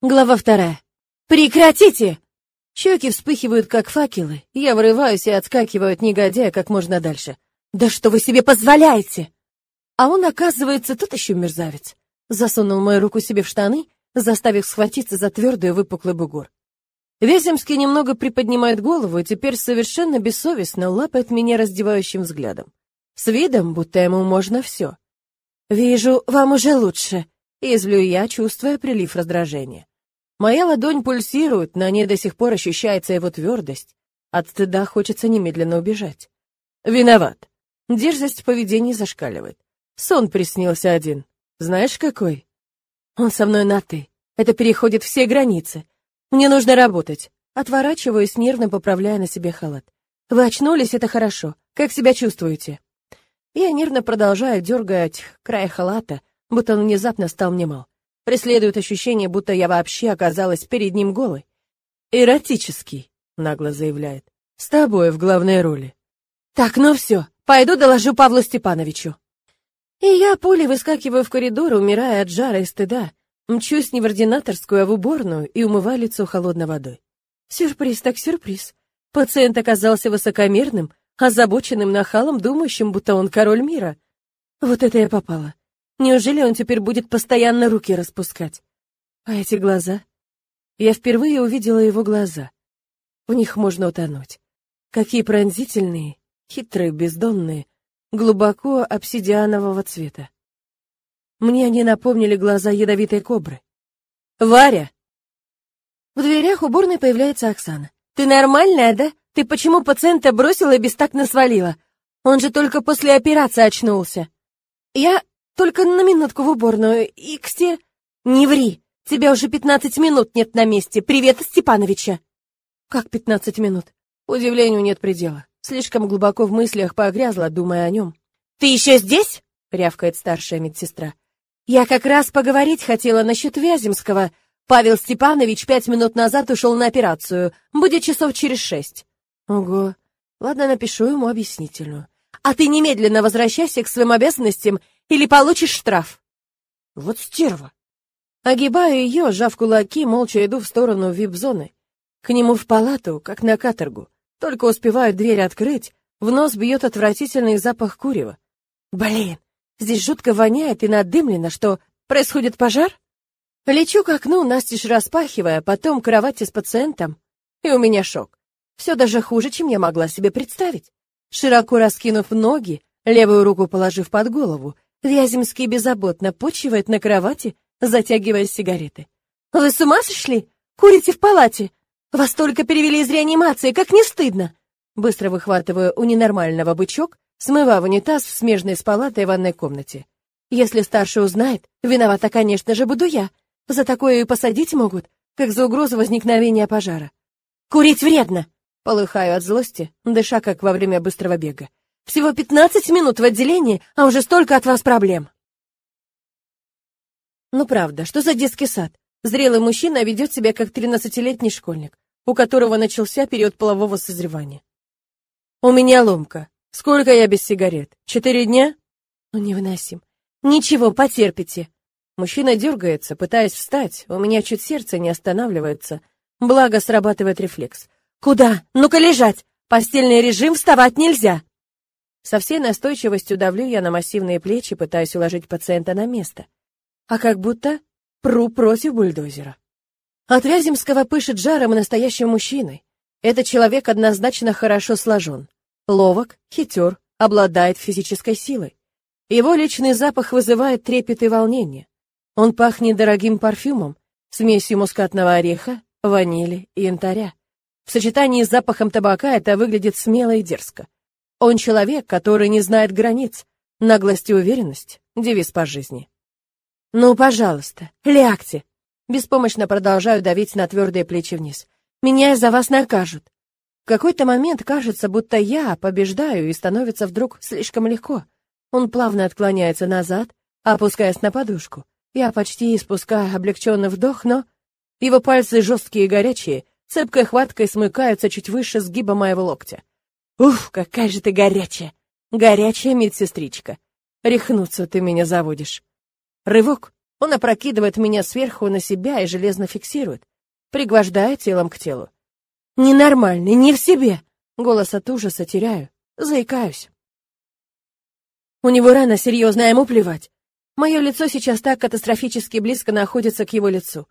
Глава вторая. «Прекратите!» Щеки вспыхивают, как факелы. Я вырываюсь и отскакиваю от негодяя как можно дальше. «Да что вы себе позволяете?» А он, оказывается, тот еще мерзавец. Засунул мою руку себе в штаны, заставив схватиться за твердый выпуклый бугор. Весемский немного приподнимает голову и теперь совершенно бессовестно лапает меня раздевающим взглядом. С видом, будто ему можно все. «Вижу, вам уже лучше», — излю я, чувствуя прилив раздражения. Моя ладонь пульсирует, на ней до сих пор ощущается его твердость. От стыда хочется немедленно убежать. Виноват. Дерзость в поведении зашкаливает. Сон приснился один. Знаешь, какой? Он со мной на «ты». Это переходит все границы. Мне нужно работать. Отворачиваюсь, нервно поправляя на себе халат. Вы очнулись, это хорошо. Как себя чувствуете? Я нервно продолжаю дергать край халата, будто он внезапно стал мне мал. Преследует ощущение, будто я вообще оказалась перед ним голой. «Эротический», — нагло заявляет. «С тобой в главной роли». «Так, ну все, пойду доложу Павлу Степановичу». И я пулей выскакиваю в коридор, умирая от жара и стыда, мчусь не в ординаторскую, а в уборную и умываю лицо холодной водой. Сюрприз так сюрприз. Пациент оказался высокомерным, озабоченным нахалом, думающим, будто он король мира. Вот это я попала. Неужели он теперь будет постоянно руки распускать? А эти глаза? Я впервые увидела его глаза. В них можно утонуть. Какие пронзительные, хитрые, бездонные, глубоко обсидианового цвета. Мне они напомнили глаза ядовитой кобры. «Варя!» В дверях уборной появляется Оксана. «Ты нормальная, да? Ты почему пациента бросила и бестактно свалила? Он же только после операции очнулся». «Я... Только на минутку в уборную. Иксте... Не ври. Тебя уже пятнадцать минут нет на месте. Привет, Степановича. Как пятнадцать минут? Удивлению нет предела. Слишком глубоко в мыслях погрязла, думая о нем. Ты еще здесь? рявкает старшая медсестра. Я как раз поговорить хотела насчет Вяземского. Павел Степанович пять минут назад ушел на операцию. Будет часов через шесть. Ого. Ладно, напишу ему объяснительную. А ты немедленно возвращайся к своим обязанностям или получишь штраф. Вот стерва. Огибаю ее, сжав кулаки, молча иду в сторону вип-зоны. К нему в палату, как на каторгу. Только успеваю дверь открыть, в нос бьет отвратительный запах курева. Блин, здесь жутко воняет и надымлено, что происходит пожар? Лечу к окну, настежь распахивая, потом к кровати с пациентом, и у меня шок. Все даже хуже, чем я могла себе представить. Широко раскинув ноги, левую руку положив под голову, Вяземский беззаботно почивает на кровати, затягивая сигареты. «Вы с ума сошли? Курите в палате? Вас только перевели из реанимации, как не стыдно!» Быстро выхватываю у ненормального бычок, смывая в унитаз в смежной с палатой ванной комнате. Если старший узнает, виновата, конечно же, буду я. За такое и посадить могут, как за угрозу возникновения пожара. «Курить вредно!» Полыхаю от злости, дыша, как во время быстрого бега. Всего пятнадцать минут в отделении, а уже столько от вас проблем. Ну правда, что за детский сад? Зрелый мужчина ведет себя как тринадцатилетний школьник, у которого начался период полового созревания. У меня ломка. Сколько я без сигарет? Четыре дня? Ну невыносим. Ничего, потерпите. Мужчина дергается, пытаясь встать, у меня чуть сердце не останавливается. Благо срабатывает рефлекс. Куда? Ну-ка лежать! Постельный режим, вставать нельзя! Со всей настойчивостью давлю я на массивные плечи, пытаясь уложить пациента на место. А как будто пру против бульдозера. От Вяземского пышет жаром и настоящим мужчиной. Этот человек однозначно хорошо сложен. Ловок, хитер, обладает физической силой. Его личный запах вызывает трепет и волнение. Он пахнет дорогим парфюмом, смесью мускатного ореха, ванили и янтаря. В сочетании с запахом табака это выглядит смело и дерзко. Он человек, который не знает границ. Наглость и уверенность — девиз по жизни. «Ну, пожалуйста, лягте!» Беспомощно продолжаю давить на твердые плечи вниз. «Меня из-за вас накажут!» В какой-то момент кажется, будто я побеждаю и становится вдруг слишком легко. Он плавно отклоняется назад, опускаясь на подушку. Я почти испускаю облегченный вдох, но... Его пальцы жесткие и горячие, цепкой хваткой смыкаются чуть выше сгиба моего локтя. Уф, какая же ты горячая! Горячая медсестричка. Рехнуться ты меня заводишь. Рывок, Он опрокидывает меня сверху на себя и железно фиксирует, пригвождая телом к телу. Ненормальный, не в себе. Голос от ужаса теряю, заикаюсь. У него рана серьезная, ему плевать. Мое лицо сейчас так катастрофически близко находится к его лицу.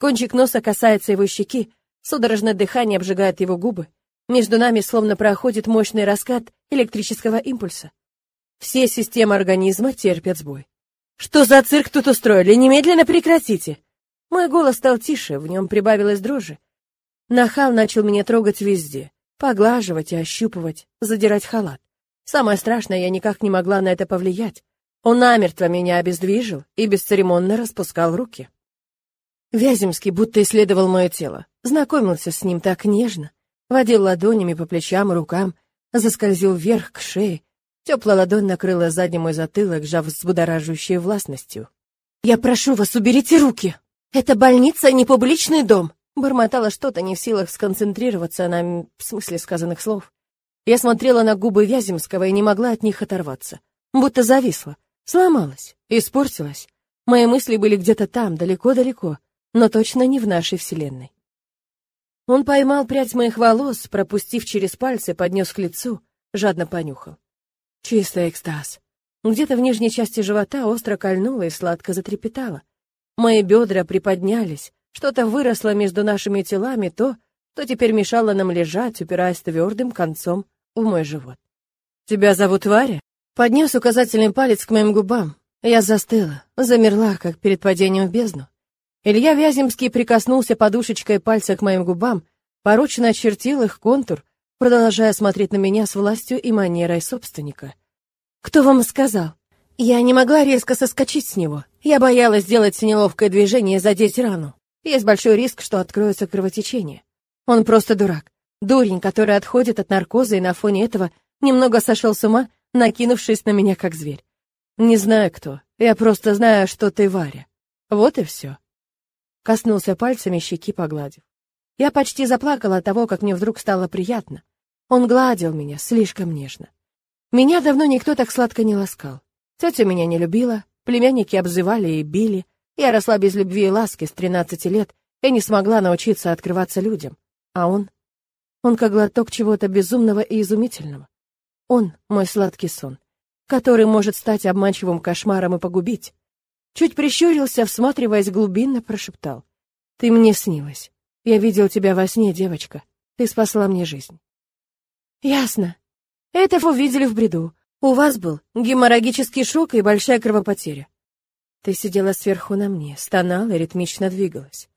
Кончик носа касается его щеки, судорожное дыхание обжигает его губы. Между нами словно проходит мощный раскат электрического импульса. Все системы организма терпят сбой. «Что за цирк тут устроили? Немедленно прекратите!» Мой голос стал тише, в нем прибавилось дрожи. Нахал начал меня трогать везде, поглаживать и ощупывать, задирать халат. Самое страшное, я никак не могла на это повлиять. Он намертво меня обездвижил и бесцеремонно распускал руки. Вяземский будто исследовал мое тело, знакомился с ним так нежно, водил ладонями по плечам и рукам, заскользил вверх к шее, Теплая ладонь накрыла задний мой затылок, сжав с будоражащей властностью. «Я прошу вас, уберите руки! Это больница, а не публичный дом!» Бормотала что-то, не в силах сконцентрироваться на смысле сказанных слов. Я смотрела на губы Вяземского и не могла от них оторваться. Будто зависла, сломалась, испортилась. Мои мысли были где-то там, далеко-далеко, но точно не в нашей вселенной. Он поймал прядь моих волос, пропустив через пальцы, поднес к лицу, жадно понюхал. Чистый экстаз. Где-то в нижней части живота остро кольнуло и сладко затрепетало. Мои бедра приподнялись, что-то выросло между нашими телами, то, что теперь мешало нам лежать, упираясь твердым концом в мой живот. «Тебя зовут Варя?» Поднес указательный палец к моим губам. Я застыла, замерла, как перед падением в бездну. Илья Вяземский прикоснулся подушечкой пальца к моим губам, порочно очертил их контур, продолжая смотреть на меня с властью и манерой собственника. «Кто вам сказал?» Я не могла резко соскочить с него. Я боялась сделать неловкое движение и задеть рану. Есть большой риск, что откроется кровотечение. Он просто дурак. Дурень, который отходит от наркоза и на фоне этого немного сошел с ума, накинувшись на меня как зверь. Не знаю кто. Я просто знаю, что ты Варя. Вот и все. Коснулся пальцами щеки, погладив. Я почти заплакала от того, как мне вдруг стало приятно. Он гладил меня слишком нежно. Меня давно никто так сладко не ласкал. Тетя меня не любила, племянники обзывали и били. Я росла без любви и ласки с 13 лет и не смогла научиться открываться людям. А он? Он как глоток чего-то безумного и изумительного. Он — мой сладкий сон, который может стать обманчивым кошмаром и погубить. Чуть прищурился, всматриваясь глубинно, прошептал. «Ты мне снилась. Я видел тебя во сне, девочка. Ты спасла мне жизнь». Ясно. Это вы видели в бреду. У вас был геморрагический шок и большая кровопотеря. Ты сидела сверху на мне, стонала и ритмично двигалась.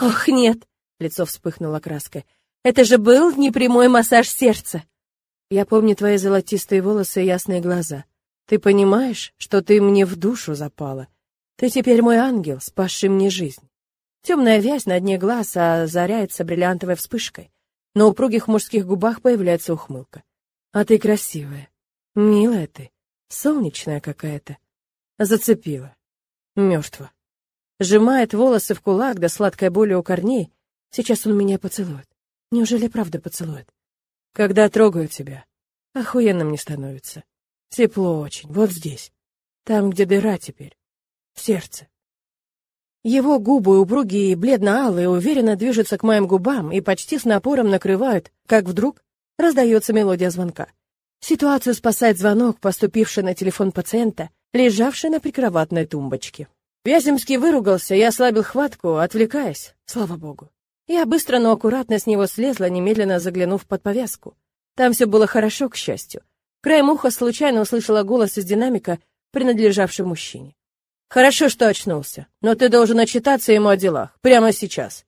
Ох, нет, лицо вспыхнуло краской. Это же был непрямой массаж сердца. Я помню твои золотистые волосы и ясные глаза. Ты понимаешь, что ты мне в душу запала? Ты теперь мой ангел, спасший мне жизнь. Темная вязь на дне глаз озаряется бриллиантовой вспышкой. На упругих мужских губах появляется ухмылка. «А ты красивая. Милая ты. Солнечная какая-то. Зацепила. Мертва. Сжимает волосы в кулак, да сладкой боли у корней. Сейчас он меня поцелует. Неужели правда поцелует? Когда трогаю тебя, охуенно мне становится. Тепло очень, вот здесь. Там, где дыра теперь. Сердце. Его губы упругие и бледно-алые уверенно движутся к моим губам и почти с напором накрывают, как вдруг раздается мелодия звонка. Ситуацию спасает звонок, поступивший на телефон пациента, лежавший на прикроватной тумбочке. Вяземский выругался и ослабил хватку, отвлекаясь, слава богу. Я быстро, но аккуратно с него слезла, немедленно заглянув под повязку. Там все было хорошо, к счастью. Краем уха случайно услышала голос из динамика, принадлежавший мужчине. Хорошо, что очнулся, но ты должен отчитаться ему о делах, прямо сейчас.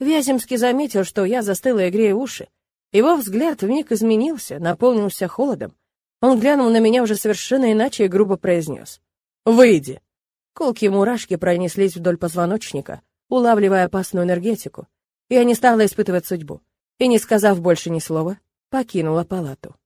Вяземский заметил, что я застыла и грею уши. Его взгляд вмиг изменился, наполнился холодом. Он глянул на меня уже совершенно иначе и грубо произнес. «Выйди!» Колки мурашки пронеслись вдоль позвоночника, улавливая опасную энергетику. Я не стала испытывать судьбу и, не сказав больше ни слова, покинула палату.